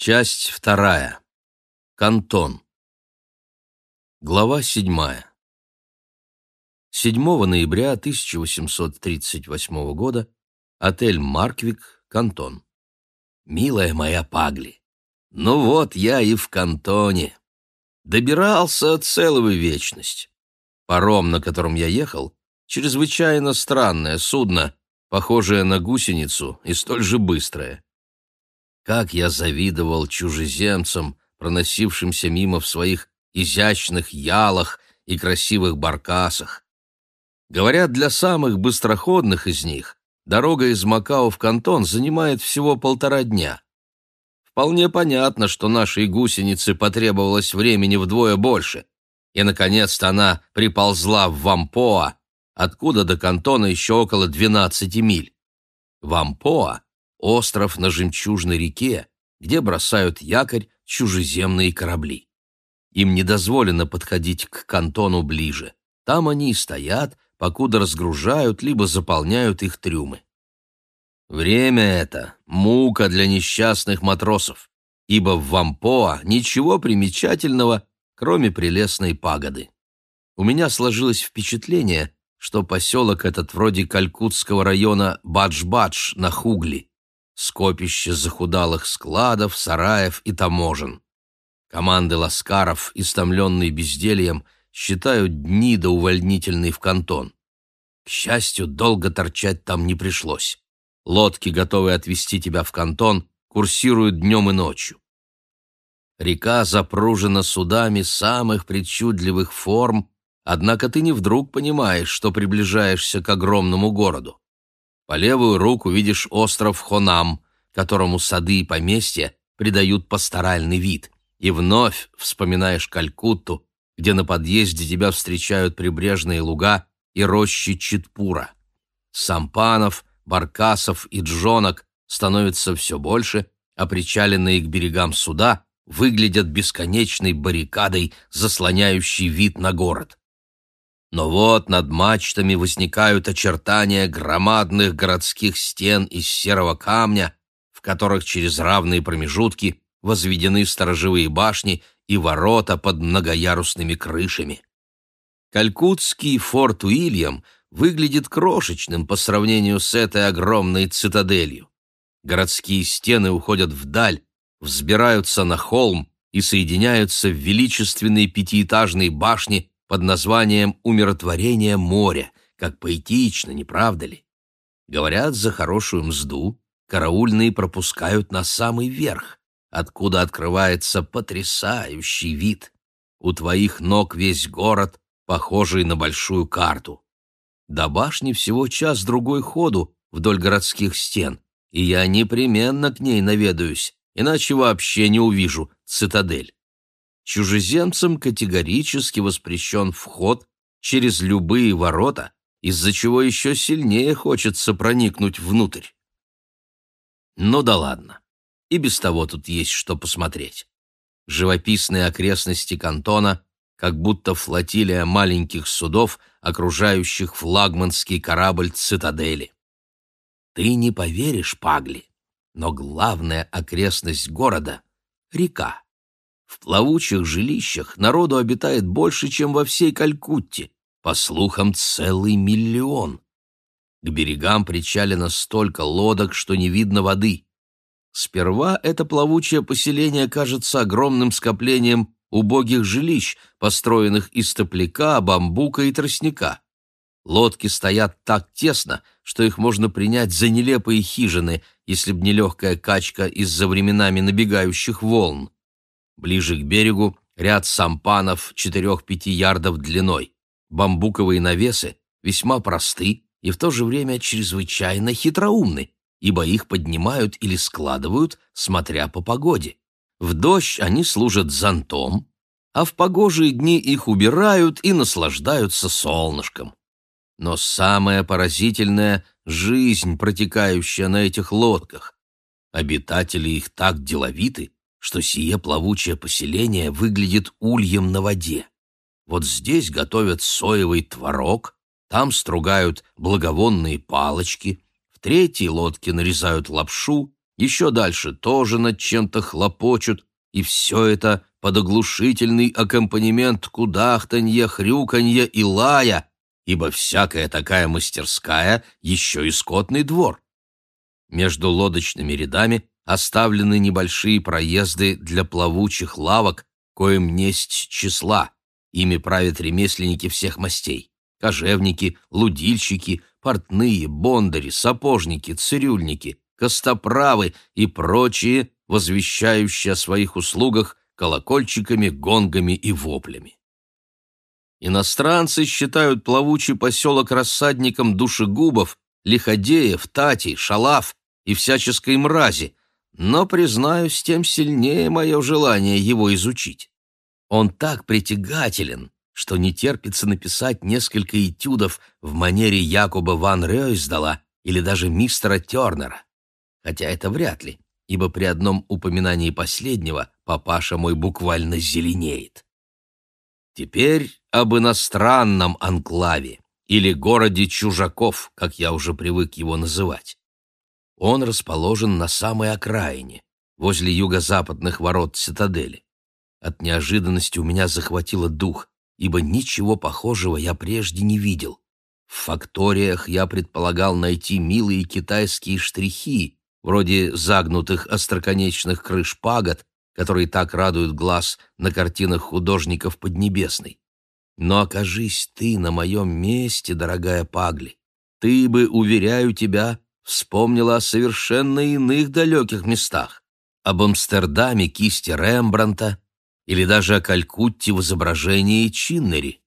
Часть вторая. Кантон. Глава седьмая. 7 ноября 1838 года. Отель «Марквик», Кантон. Милая моя Пагли, ну вот я и в Кантоне. Добирался целую вечность. Паром, на котором я ехал, чрезвычайно странное судно, похожее на гусеницу и столь же быстрое. Как я завидовал чужеземцам, проносившимся мимо в своих изящных ялах и красивых баркасах. Говорят, для самых быстроходных из них дорога из Макао в Кантон занимает всего полтора дня. Вполне понятно, что нашей гусенице потребовалось времени вдвое больше, и, наконец-то, она приползла в Вампоа, откуда до Кантона еще около 12 миль. Вампоа остров на жемчужной реке, где бросают якорь чужеземные корабли. Им не дозволено подходить к кантону ближе. Там они и стоят, покуда разгружают либо заполняют их трюмы. Время это — мука для несчастных матросов, ибо в Вампоа ничего примечательного, кроме прелестной пагоды. У меня сложилось впечатление, что поселок этот вроде калькутского района Бадж-Бадж на Хугли скопище захудалых складов, сараев и таможен. Команды ласкаров, истомленные бездельем, считают дни до увольнительной в кантон. К счастью, долго торчать там не пришлось. Лодки, готовые отвезти тебя в кантон, курсируют днем и ночью. Река запружена судами самых причудливых форм, однако ты не вдруг понимаешь, что приближаешься к огромному городу. По левую руку видишь остров Хонам, которому сады и поместья придают пасторальный вид, и вновь вспоминаешь Калькутту, где на подъезде тебя встречают прибрежные луга и рощи Читпура. Сампанов, баркасов и джонок становится все больше, а причаленные к берегам суда выглядят бесконечной баррикадой, заслоняющей вид на город. Но вот над мачтами возникают очертания громадных городских стен из серого камня, в которых через равные промежутки возведены сторожевые башни и ворота под многоярусными крышами. Калькутский форт Уильям выглядит крошечным по сравнению с этой огромной цитаделью. Городские стены уходят вдаль, взбираются на холм и соединяются в величественные пятиэтажные башни под названием «Умиротворение моря», как поэтично, не правда ли? Говорят, за хорошую мзду караульные пропускают на самый верх, откуда открывается потрясающий вид. У твоих ног весь город, похожий на большую карту. До башни всего час-другой ходу вдоль городских стен, и я непременно к ней наведаюсь, иначе вообще не увижу цитадель чужеземцам категорически воспрещен вход через любые ворота, из-за чего еще сильнее хочется проникнуть внутрь. Ну да ладно, и без того тут есть что посмотреть. Живописные окрестности кантона, как будто флотилия маленьких судов, окружающих флагманский корабль «Цитадели». Ты не поверишь, Пагли, но главная окрестность города — река. В плавучих жилищах народу обитает больше, чем во всей Калькутте, по слухам, целый миллион. К берегам причалено столько лодок, что не видно воды. Сперва это плавучее поселение кажется огромным скоплением убогих жилищ, построенных из топляка, бамбука и тростника. Лодки стоят так тесно, что их можно принять за нелепые хижины, если б не легкая качка из-за временами набегающих волн. Ближе к берегу ряд сампанов 4-5 ярдов длиной. Бамбуковые навесы весьма просты и в то же время чрезвычайно хитроумны, ибо их поднимают или складывают, смотря по погоде. В дождь они служат зонтом, а в погожие дни их убирают и наслаждаются солнышком. Но самое поразительное — жизнь, протекающая на этих лодках. Обитатели их так деловиты, что сие плавучее поселение выглядит ульем на воде. Вот здесь готовят соевый творог, там стругают благовонные палочки, в третьей лодке нарезают лапшу, Еще дальше тоже над чем-то хлопочут, и все это под оглушительный аккомпанемент кудахтанья, хрюканья и лая, ибо всякая такая мастерская еще и скотный двор. Между лодочными рядами оставлены небольшие проезды для плавучих лавок, коим несть числа. Ими правят ремесленники всех мастей. Кожевники, лудильщики, портные, бондари, сапожники, цирюльники, костоправы и прочие, возвещающие о своих услугах колокольчиками, гонгами и воплями. Иностранцы считают плавучий поселок рассадником душегубов, лиходеев, татей, шалав и всяческой мрази, но, признаюсь, тем сильнее мое желание его изучить. Он так притягателен, что не терпится написать несколько этюдов в манере Якоба ван Рёйсдала или даже мистера Тернера. Хотя это вряд ли, ибо при одном упоминании последнего папаша мой буквально зеленеет. Теперь об иностранном анклаве или городе чужаков, как я уже привык его называть. Он расположен на самой окраине, возле юго-западных ворот цитадели. От неожиданности у меня захватило дух, ибо ничего похожего я прежде не видел. В факториях я предполагал найти милые китайские штрихи, вроде загнутых остроконечных крыш пагод, которые так радуют глаз на картинах художников Поднебесной. Но окажись ты на моем месте, дорогая Пагли, ты бы, уверяю тебя, вспомнила о совершенно иных далеких местах, об Амстердаме кисти Рембранта или даже о Калькутте в изображении Чиннери.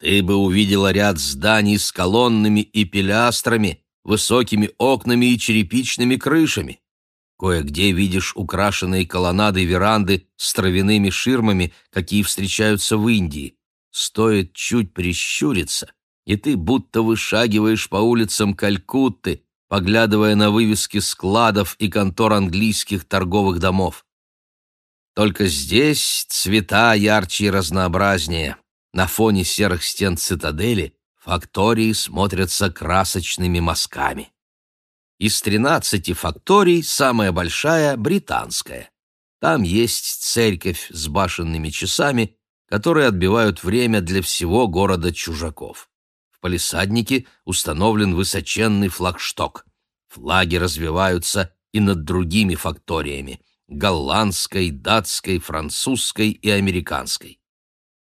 Ты бы увидела ряд зданий с колоннами и пилястрами, высокими окнами и черепичными крышами. Кое-где видишь украшенные колоннады веранды с травяными ширмами, какие встречаются в Индии. Стоит чуть прищуриться, и ты будто вышагиваешь по улицам Калькутты, поглядывая на вывески складов и контор английских торговых домов. Только здесь цвета ярче и разнообразнее. На фоне серых стен цитадели фактории смотрятся красочными мазками. Из тринадцати факторий самая большая — британская. Там есть церковь с башенными часами, которые отбивают время для всего города чужаков. В палисаднике установлен высоченный флагшток. Флаги развиваются и над другими факториями — голландской, датской, французской и американской.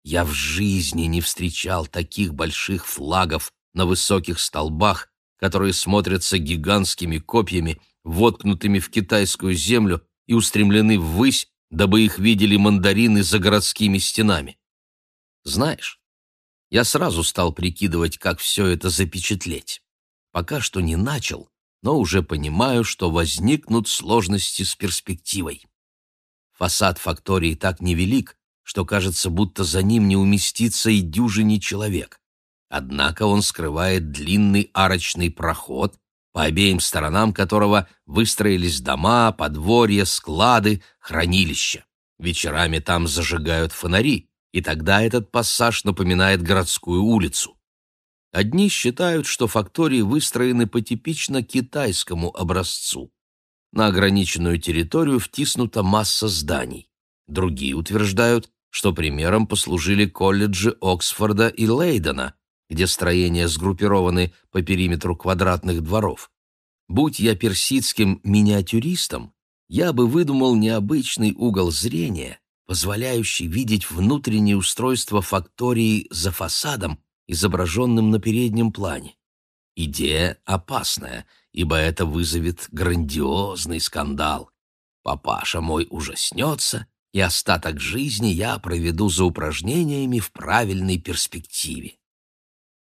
Я в жизни не встречал таких больших флагов на высоких столбах, которые смотрятся гигантскими копьями, воткнутыми в китайскую землю и устремлены ввысь, дабы их видели мандарины за городскими стенами. Знаешь, я сразу стал прикидывать, как все это запечатлеть. Пока что не начал, но уже понимаю, что возникнут сложности с перспективой. Фасад фактории так невелик, что кажется, будто за ним не уместится и дюжине человек. Однако он скрывает длинный арочный проход, по обеим сторонам которого выстроились дома, подворья, склады, хранилища. Вечерами там зажигают фонари, и тогда этот пассаж напоминает городскую улицу. Одни считают, что фактории выстроены по типично китайскому образцу. На ограниченную территорию втиснута масса зданий. Другие утверждают, что примером послужили колледжи Оксфорда и Лейдена, где строения сгруппированы по периметру квадратных дворов. Будь я персидским миниатюристом, я бы выдумал необычный угол зрения, позволяющий видеть внутреннее устройство фактории за фасадом, изображенным на переднем плане. Идея опасная, ибо это вызовет грандиозный скандал. Папаша мой ужаснется, и остаток жизни я проведу за упражнениями в правильной перспективе.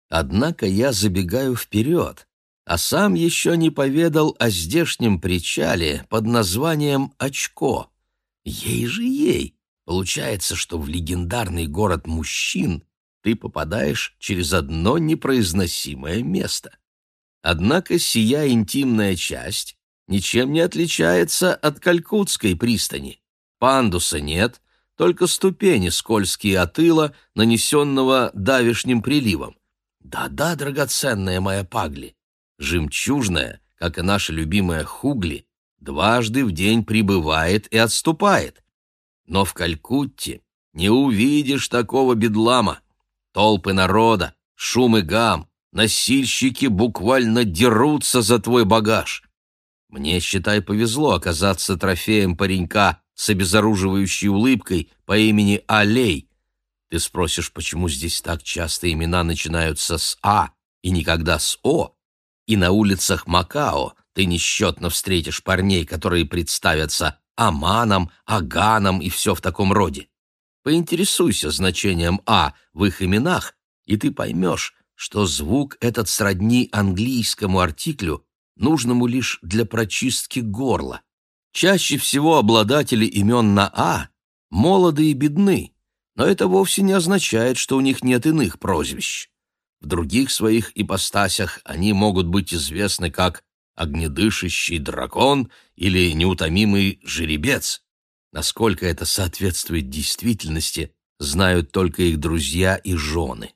Однако я забегаю вперед, а сам еще не поведал о здешнем причале под названием Очко. Ей же ей! Получается, что в легендарный город мужчин ты попадаешь через одно непроизносимое место. Однако сия интимная часть ничем не отличается от Калькутской пристани. Пандуса нет, только ступени скользкие от ила, нанесенного давишним приливом. Да-да, драгоценная моя Пагли, жемчужная, как и наша любимая Хугли, дважды в день прибывает и отступает. Но в Калькутте не увидишь такого бедлама. Толпы народа, шум и гам, носильщики буквально дерутся за твой багаж. Мне, считай, повезло оказаться трофеем паренька с обезоруживающей улыбкой по имени Алей. Ты спросишь, почему здесь так часто имена начинаются с «А» и никогда с «О», и на улицах Макао ты несчетно встретишь парней, которые представятся Аманом, Аганом и все в таком роде. Поинтересуйся значением «А» в их именах, и ты поймешь, что звук этот сродни английскому артиклю, нужному лишь для прочистки горла. Чаще всего обладатели имен на «А» молоды и бедны, но это вовсе не означает, что у них нет иных прозвищ. В других своих ипостасях они могут быть известны как огнедышащий дракон или неутомимый жеребец. Насколько это соответствует действительности, знают только их друзья и жены.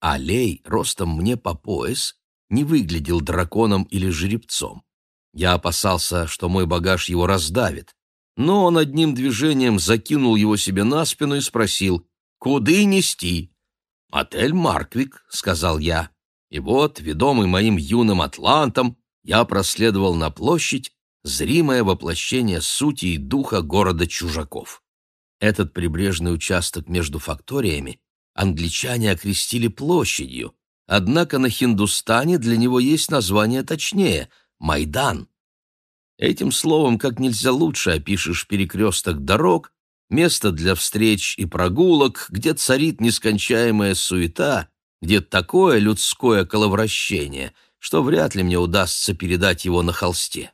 Алей, ростом мне по пояс, не выглядел драконом или жеребцом. Я опасался, что мой багаж его раздавит, но он одним движением закинул его себе на спину и спросил, «Куды нести?» «Отель Марквик», — сказал я. И вот, ведомый моим юным атлантом, я проследовал на площадь, зримое воплощение сути и духа города чужаков. Этот прибрежный участок между факториями англичане окрестили площадью, однако на Хиндустане для него есть название точнее — Майдан. Этим словом как нельзя лучше опишешь перекресток дорог, место для встреч и прогулок, где царит нескончаемая суета, где такое людское коловращение, что вряд ли мне удастся передать его на холсте.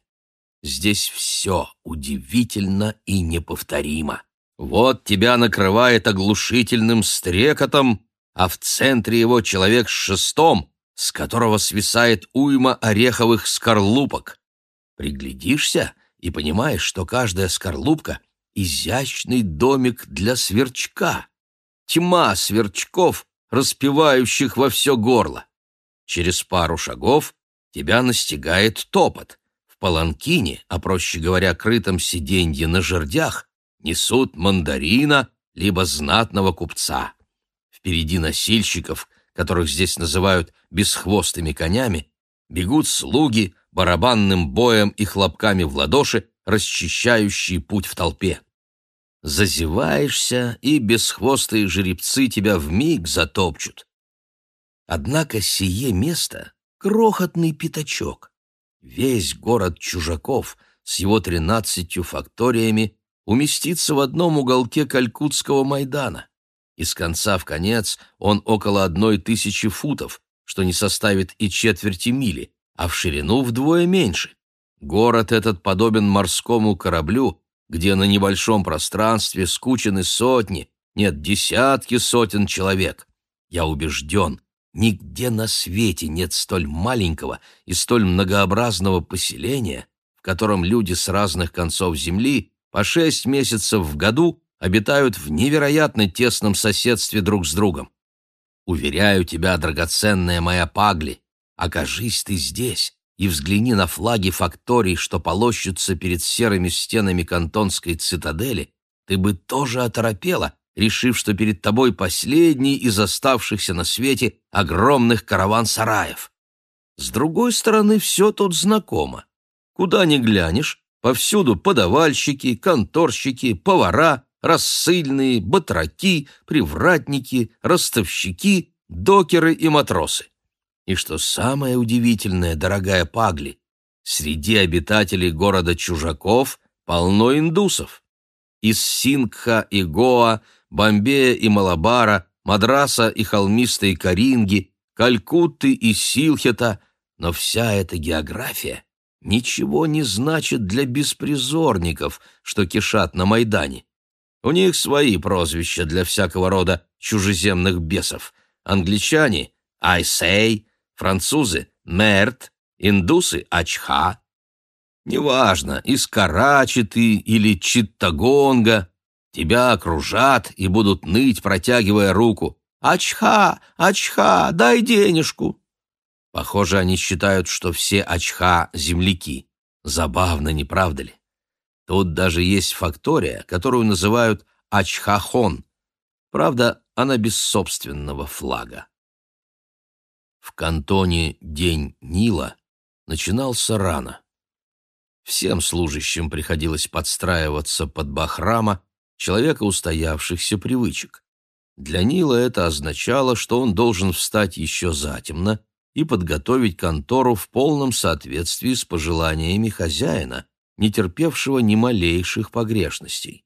Здесь все удивительно и неповторимо. Вот тебя накрывает оглушительным стрекотом, а в центре его человек с шестом, с которого свисает уйма ореховых скорлупок. Приглядишься и понимаешь, что каждая скорлупка — изящный домик для сверчка. Тьма сверчков, распевающих во все горло. Через пару шагов тебя настигает топот. В паланкине, а проще говоря, крытом сиденье на жердях, несут мандарина либо знатного купца. Впереди носильщиков, которых здесь называют бесхвостыми конями, бегут слуги барабанным боем и хлопками в ладоши, расчищающие путь в толпе. Зазеваешься, и бесхвостые жеребцы тебя вмиг затопчут. Однако сие место — крохотный пятачок. Весь город чужаков с его тринадцатью факториями уместится в одном уголке Калькутского Майдана. Из конца в конец он около одной тысячи футов, что не составит и четверти мили, а в ширину вдвое меньше. Город этот подобен морскому кораблю, где на небольшом пространстве скучены сотни, нет, десятки сотен человек. Я убежден, нигде на свете нет столь маленького и столь многообразного поселения, в котором люди с разных концов земли по шесть месяцев в году обитают в невероятно тесном соседстве друг с другом. Уверяю тебя, драгоценная моя Пагли, окажись ты здесь и взгляни на флаги факторий, что полощутся перед серыми стенами кантонской цитадели, ты бы тоже оторопела, решив, что перед тобой последний из оставшихся на свете огромных караван-сараев. С другой стороны, все тут знакомо. Куда ни глянешь, повсюду подавальщики, конторщики, повара, рассыльные, батраки, привратники, ростовщики, докеры и матросы. И что самое удивительное, дорогая Пагли, среди обитателей города чужаков полно индусов. Из Сингха и Гоа, Бомбея и Малабара, Мадраса и холмистой Каринги, Калькутты и Силхета, но вся эта география ничего не значит для беспризорников, что кишат на Майдане. У них свои прозвища для всякого рода чужеземных бесов. Англичане — «Айсей», французы — «Мерт», индусы — «Ачха». Неважно, из Карачи ты или Читтагонга, тебя окружат и будут ныть, протягивая руку. «Ачха! Ачха! Дай денежку!» Похоже, они считают, что все Ачха — земляки. Забавно, не правда ли? Тут даже есть фактория, которую называют Ачхахон. Правда, она без собственного флага. В кантоне День Нила начинался рано. Всем служащим приходилось подстраиваться под Бахрама, человека устоявшихся привычек. Для Нила это означало, что он должен встать еще затемно и подготовить контору в полном соответствии с пожеланиями хозяина, не терпевшего ни малейших погрешностей.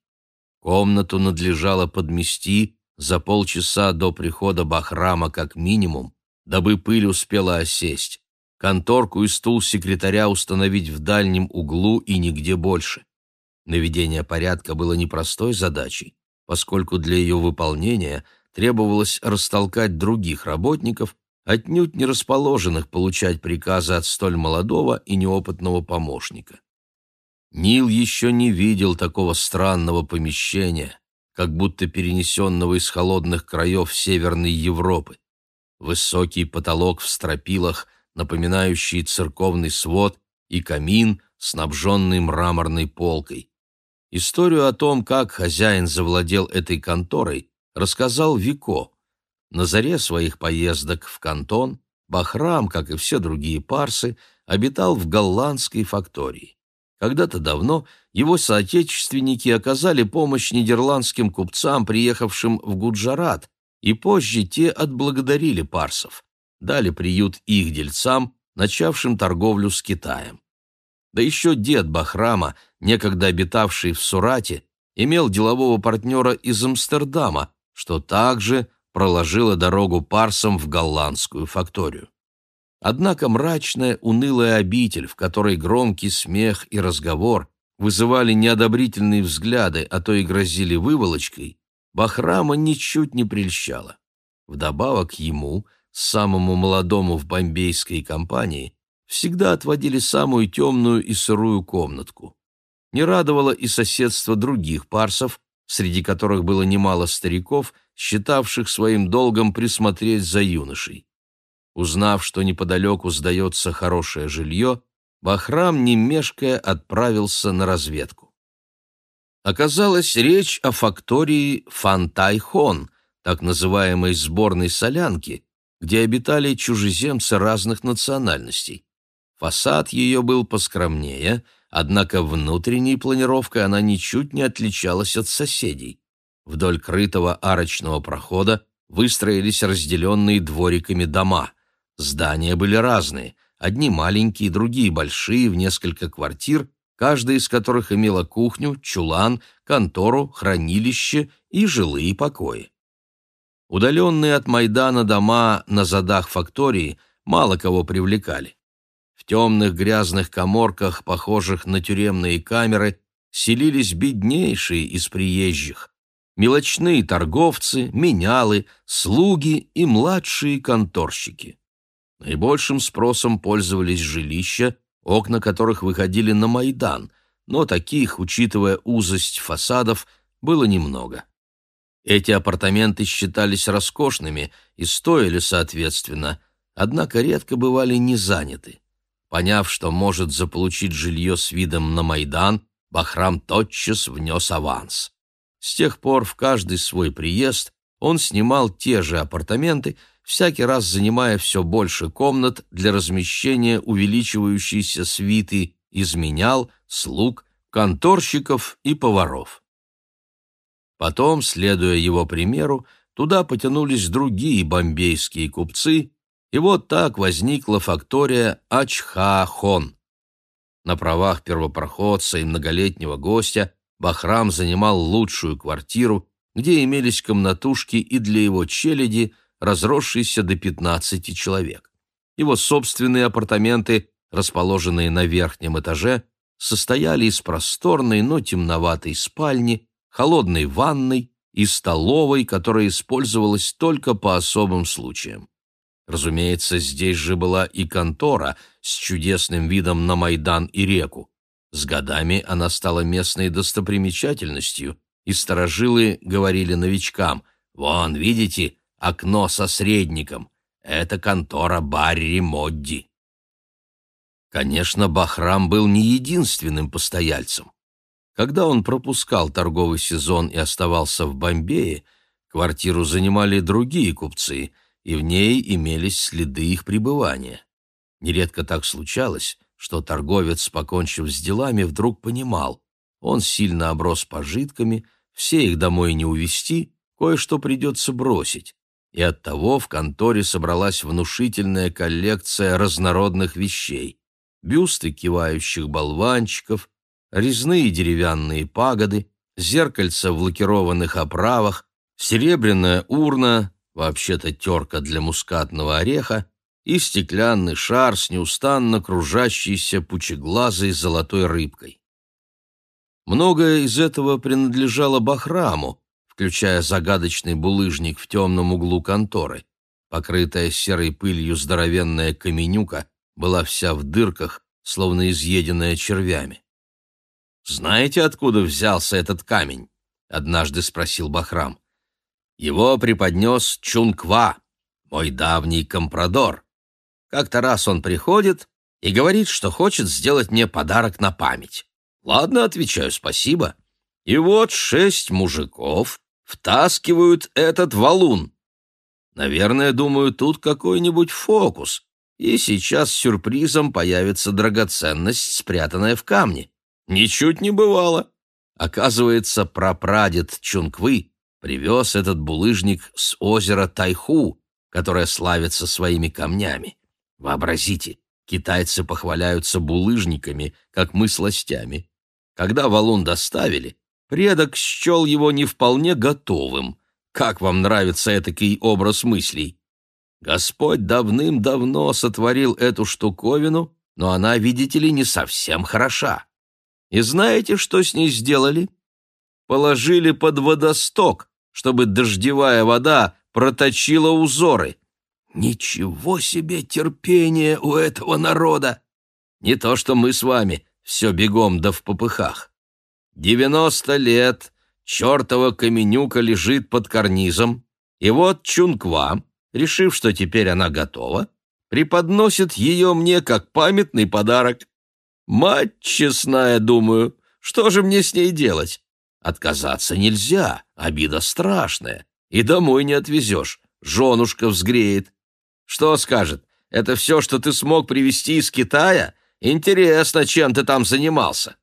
Комнату надлежало подмести за полчаса до прихода Бахрама как минимум, дабы пыль успела осесть, конторку и стул секретаря установить в дальнем углу и нигде больше. Наведение порядка было непростой задачей, поскольку для ее выполнения требовалось растолкать других работников, отнюдь не расположенных получать приказы от столь молодого и неопытного помощника. Нил еще не видел такого странного помещения, как будто перенесенного из холодных краев Северной Европы. Высокий потолок в стропилах, напоминающий церковный свод, и камин, снабженный мраморной полкой. Историю о том, как хозяин завладел этой конторой, рассказал Вико. На заре своих поездок в Кантон Бахрам, как и все другие парсы, обитал в голландской фактории. Когда-то давно его соотечественники оказали помощь нидерландским купцам, приехавшим в Гуджарат, и позже те отблагодарили парсов, дали приют их дельцам, начавшим торговлю с Китаем. Да еще дед Бахрама, некогда обитавший в Сурате, имел делового партнера из Амстердама, что также проложило дорогу парсам в голландскую факторию. Однако мрачная, унылая обитель, в которой громкий смех и разговор вызывали неодобрительные взгляды, а то и грозили выволочкой, Бахрама ничуть не прельщала. Вдобавок ему, самому молодому в бомбейской компании, всегда отводили самую темную и сырую комнатку. Не радовало и соседство других парсов, среди которых было немало стариков, считавших своим долгом присмотреть за юношей. Узнав, что неподалеку сдается хорошее жилье, Бахрам, не мешкая, отправился на разведку. Оказалось, речь о фактории Фантайхон, так называемой сборной солянки, где обитали чужеземцы разных национальностей. Фасад ее был поскромнее, однако внутренней планировкой она ничуть не отличалась от соседей. Вдоль крытого арочного прохода выстроились разделенные двориками дома. Здания были разные, одни маленькие, другие большие, в несколько квартир, каждая из которых имела кухню, чулан, контору, хранилище и жилые покои. Удаленные от Майдана дома на задах фактории мало кого привлекали. В темных грязных коморках, похожих на тюремные камеры, селились беднейшие из приезжих. Мелочные торговцы, менялы, слуги и младшие конторщики. Наибольшим спросом пользовались жилища, окна которых выходили на Майдан, но таких, учитывая узость фасадов, было немного. Эти апартаменты считались роскошными и стоили соответственно, однако редко бывали не заняты. Поняв, что может заполучить жилье с видом на Майдан, Бахрам тотчас внес аванс. С тех пор в каждый свой приезд он снимал те же апартаменты, всякий раз занимая все больше комнат для размещения увеличивающейся свиты из менял, слуг, конторщиков и поваров. Потом, следуя его примеру, туда потянулись другие бомбейские купцы, и вот так возникла фактория Ачха-Хон. На правах первопроходца и многолетнего гостя Бахрам занимал лучшую квартиру, где имелись комнатушки и для его челяди, разросшиеся до 15 человек. Его собственные апартаменты, расположенные на верхнем этаже, состояли из просторной, но темноватой спальни, холодной ванной и столовой, которая использовалась только по особым случаям. Разумеется, здесь же была и контора с чудесным видом на Майдан и реку. С годами она стала местной достопримечательностью, и сторожилы говорили новичкам «Вон, видите, окно со средником. Это контора Барри Модди». Конечно, Бахрам был не единственным постояльцем. Когда он пропускал торговый сезон и оставался в Бомбее, квартиру занимали другие купцы, и в ней имелись следы их пребывания. Нередко так случалось, что торговец, покончив с делами, вдруг понимал, он сильно оброс пожитками, все их домой не увезти, кое-что придется бросить. И оттого в конторе собралась внушительная коллекция разнородных вещей. Бюсты кивающих болванчиков, резные деревянные пагоды, зеркальца в лакированных оправах, серебряная урна, вообще-то терка для мускатного ореха, и стеклянный шар с неустанно кружащейся пучеглазой золотой рыбкой. Многое из этого принадлежало Бахраму, включая загадочный булыжник в темном углу конторы. Покрытая серой пылью здоровенная каменюка была вся в дырках, словно изъеденная червями. «Знаете, откуда взялся этот камень?» — однажды спросил Бахрам. «Его преподнес Чунква, мой давний компрадор. Как-то раз он приходит и говорит, что хочет сделать мне подарок на память. Ладно, отвечаю, спасибо. И вот шесть мужиков втаскивают этот валун. Наверное, думаю, тут какой-нибудь фокус, и сейчас сюрпризом появится драгоценность, спрятанная в камне. Ничуть не бывало. Оказывается, прапрадед Чунгвы привез этот булыжник с озера Тайху, которое славится своими камнями. Вообразите, китайцы похваляются булыжниками, как мы сластями. Когда валун доставили, предок счел его не вполне готовым. Как вам нравится этакий образ мыслей? Господь давным-давно сотворил эту штуковину, но она, видите ли, не совсем хороша. И знаете, что с ней сделали? Положили под водосток, чтобы дождевая вода проточила узоры. Ничего себе терпение у этого народа! Не то, что мы с вами, все бегом да в попыхах. Девяносто лет, чертова каменюка лежит под карнизом, и вот Чунква, решив, что теперь она готова, преподносит ее мне как памятный подарок. Мать честная, думаю, что же мне с ней делать? Отказаться нельзя, обида страшная, и домой не отвезешь, женушка взгреет. Что скажет? Это все, что ты смог привезти из Китая? Интересно, чем ты там занимался?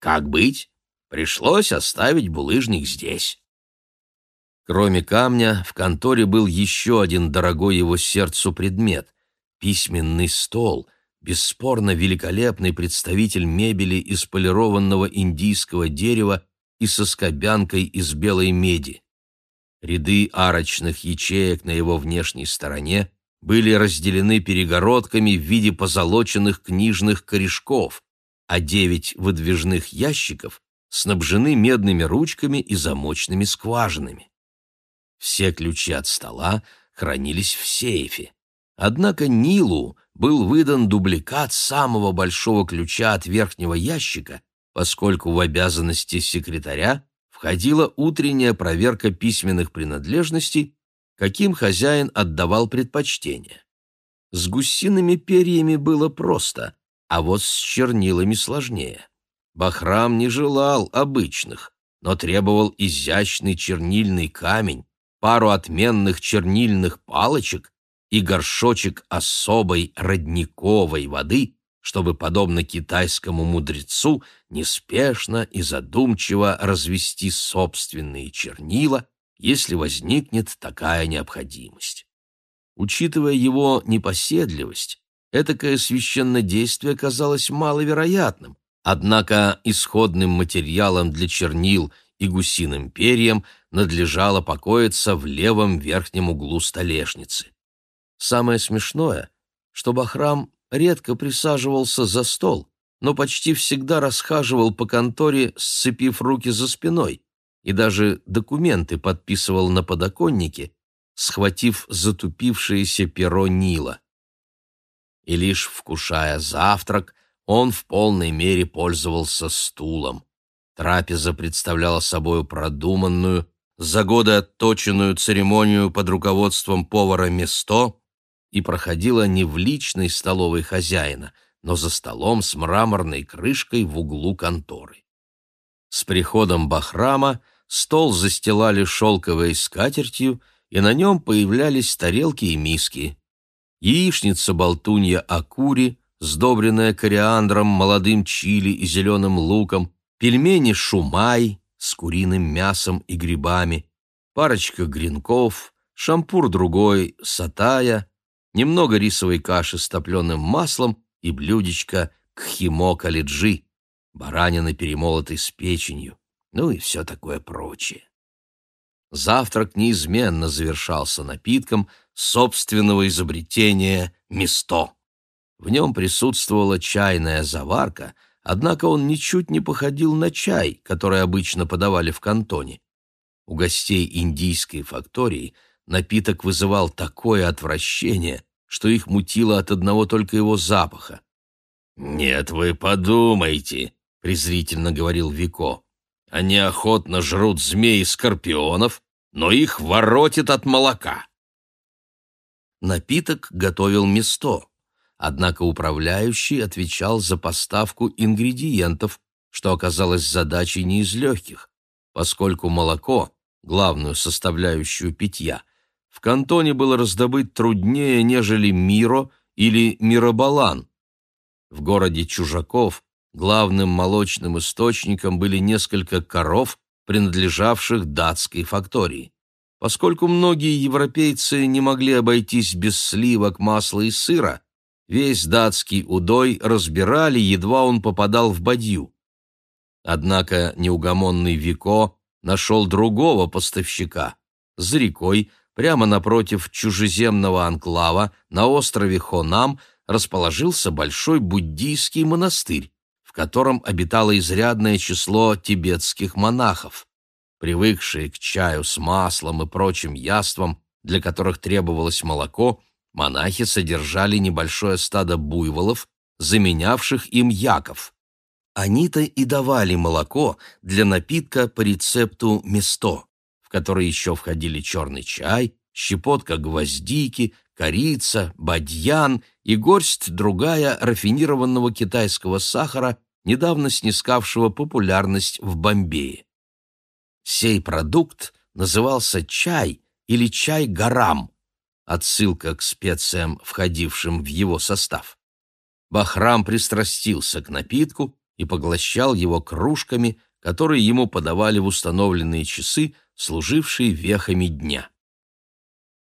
Как быть? Пришлось оставить булыжник здесь. Кроме камня, в конторе был еще один дорогой его сердцу предмет — письменный стол, бесспорно великолепный представитель мебели из полированного индийского дерева и со скобянкой из белой меди. Ряды арочных ячеек на его внешней стороне были разделены перегородками в виде позолоченных книжных корешков, а девять выдвижных ящиков снабжены медными ручками и замочными скважинами. Все ключи от стола хранились в сейфе. Однако Нилу был выдан дубликат самого большого ключа от верхнего ящика, поскольку в обязанности секретаря входила утренняя проверка письменных принадлежностей каким хозяин отдавал предпочтение. С гусиными перьями было просто, а вот с чернилами сложнее. Бахрам не желал обычных, но требовал изящный чернильный камень, пару отменных чернильных палочек и горшочек особой родниковой воды, чтобы, подобно китайскому мудрецу, неспешно и задумчиво развести собственные чернила если возникнет такая необходимость. Учитывая его непоседливость, этакое священнодействие казалось маловероятным, однако исходным материалом для чернил и гусиным перьям надлежало покоиться в левом верхнем углу столешницы. Самое смешное, что Бахрам редко присаживался за стол, но почти всегда расхаживал по конторе, сцепив руки за спиной, и даже документы подписывал на подоконнике, схватив затупившееся перо Нила. И лишь вкушая завтрак, он в полной мере пользовался стулом. Трапеза представляла собой продуманную, за годы отточенную церемонию под руководством повара Место и проходила не в личной столовой хозяина, но за столом с мраморной крышкой в углу конторы. С приходом Бахрама стол застилали шелковой скатертью, и на нем появлялись тарелки и миски. Яичница-болтунья акури, сдобренная кориандром, молодым чили и зеленым луком, пельмени шумай с куриным мясом и грибами, парочка гренков, шампур другой, сатая, немного рисовой каши с топленым маслом и блюдечко кхимо калиджи, баранины, перемолотой с печенью, ну и все такое прочее. Завтрак неизменно завершался напитком собственного изобретения «Место». В нем присутствовала чайная заварка, однако он ничуть не походил на чай, который обычно подавали в кантоне. У гостей индийской фактории напиток вызывал такое отвращение, что их мутило от одного только его запаха. «Нет, вы подумайте», — презрительно говорил Вико. «Они охотно жрут змей и скорпионов, но их воротит от молока». Напиток готовил Место, однако управляющий отвечал за поставку ингредиентов, что оказалось задачей не из легких, поскольку молоко, главную составляющую питья, в кантоне было раздобыть труднее, нежели Миро или Миробалан. В городе Чужаков главным молочным источником были несколько коров, принадлежавших датской фактории. Поскольку многие европейцы не могли обойтись без сливок, масла и сыра, весь датский удой разбирали, едва он попадал в бадью. Однако неугомонный Вико нашел другого поставщика. За рекой, прямо напротив чужеземного анклава, на острове Хонам, расположился большой буддийский монастырь, в котором обитало изрядное число тибетских монахов. Привыкшие к чаю с маслом и прочим яствам, для которых требовалось молоко, монахи содержали небольшое стадо буйволов, заменявших им яков. Они-то и давали молоко для напитка по рецепту место, в который еще входили черный чай, щепотка гвоздики, корица, бадьян и горсть другая рафинированного китайского сахара, недавно снискавшего популярность в Бомбее. Сей продукт назывался чай или чай-гарам, отсылка к специям, входившим в его состав. Бахрам пристрастился к напитку и поглощал его кружками, которые ему подавали в установленные часы, служившие вехами дня.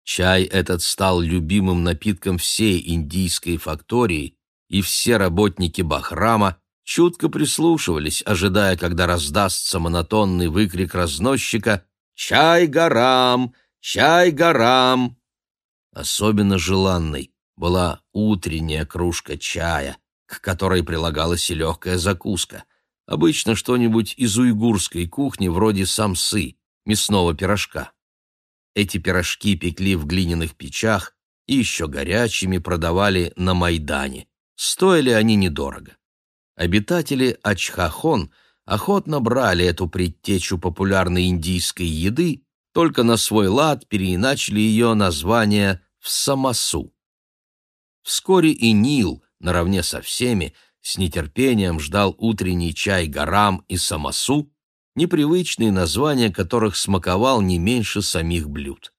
Чай этот стал любимым напитком всей индийской фактории, и все работники Бахрама чутко прислушивались, ожидая, когда раздастся монотонный выкрик разносчика «Чай горам! Чай горам!». Особенно желанной была утренняя кружка чая, к которой прилагалась и легкая закуска. Обычно что-нибудь из уйгурской кухни, вроде самсы, мясного пирожка. Эти пирожки пекли в глиняных печах и еще горячими продавали на Майдане. Стоили они недорого. Обитатели Ачхахон охотно брали эту предтечу популярной индийской еды, только на свой лад переиначили ее название в Самасу. Вскоре и Нил, наравне со всеми, с нетерпением ждал утренний чай гарам и самосу, непривычные названия которых смаковал не меньше самих блюд.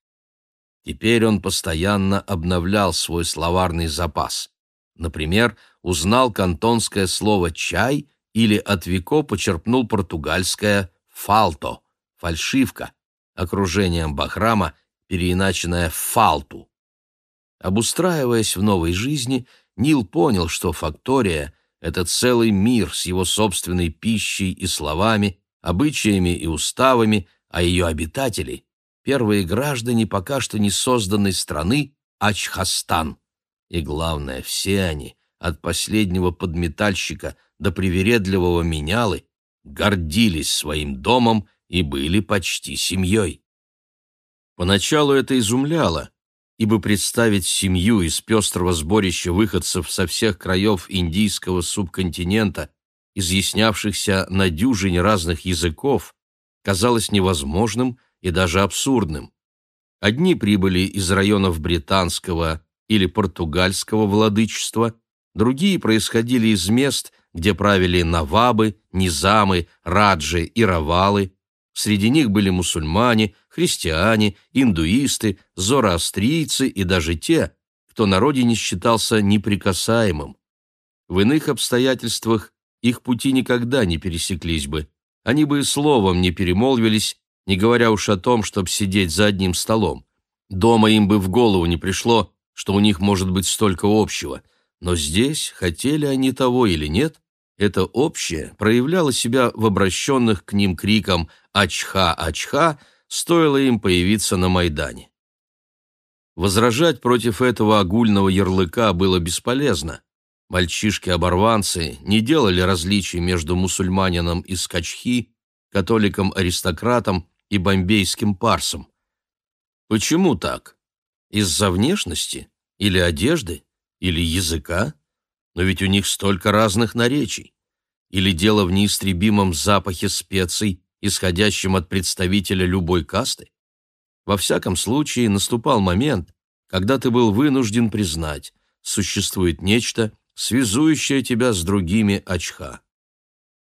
Теперь он постоянно обновлял свой словарный запас. Например, узнал кантонское слово «чай» или от Вико почерпнул португальское «фалто» — фальшивка, окружением Бахрама, переиначенное «фалту». Обустраиваясь в новой жизни, Нил понял, что фактория — это целый мир с его собственной пищей и словами, обычаями и уставами, а ее обитатели — первые граждане пока что не созданной страны Ачхастан. И главное, все они, от последнего подметальщика до привередливого менялы, гордились своим домом и были почти семьей. Поначалу это изумляло, ибо представить семью из пестрого сборища выходцев со всех краев индийского субконтинента, изъяснявшихся на дюжине разных языков, казалось невозможным и даже абсурдным. Одни прибыли из районов британского или португальского владычества, другие происходили из мест, где правили навабы, низамы, раджи и равалы. Среди них были мусульмане, христиане, индуисты, зороастрийцы и даже те, кто на родине считался неприкасаемым. В иных обстоятельствах их пути никогда не пересеклись бы, они бы и словом не перемолвились, не говоря уж о том, чтобы сидеть за одним столом. Дома им бы в голову не пришло, что у них может быть столько общего, но здесь, хотели они того или нет, это общее проявляло себя в обращенных к ним криком «Ачха! Ачха!», стоило им появиться на Майдане. Возражать против этого огульного ярлыка было бесполезно. Мальчишки-оборванцы не делали различий между мусульманином из Качхи, католиком-аристократом и бомбейским парсом. Почему так? Из-за внешности? Или одежды? Или языка? Но ведь у них столько разных наречий. Или дело в неистребимом запахе специй, исходящем от представителя любой касты? Во всяком случае, наступал момент, когда ты был вынужден признать, существует нечто, связующее тебя с другими очха.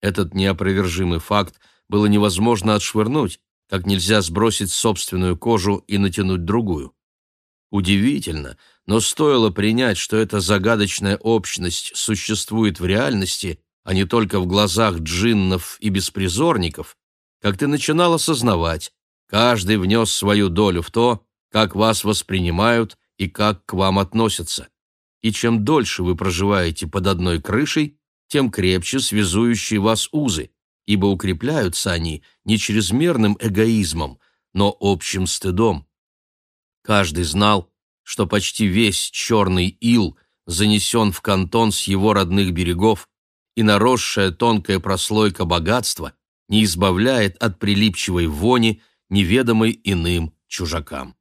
Этот неопровержимый факт было невозможно отшвырнуть, как нельзя сбросить собственную кожу и натянуть другую. Удивительно, но стоило принять, что эта загадочная общность существует в реальности, а не только в глазах джиннов и беспризорников, как ты начинал осознавать, каждый внес свою долю в то, как вас воспринимают и как к вам относятся и чем дольше вы проживаете под одной крышей, тем крепче связующие вас узы, ибо укрепляются они не чрезмерным эгоизмом, но общим стыдом. Каждый знал, что почти весь черный ил занесен в кантон с его родных берегов, и наросшая тонкая прослойка богатства не избавляет от прилипчивой вони, неведомой иным чужакам.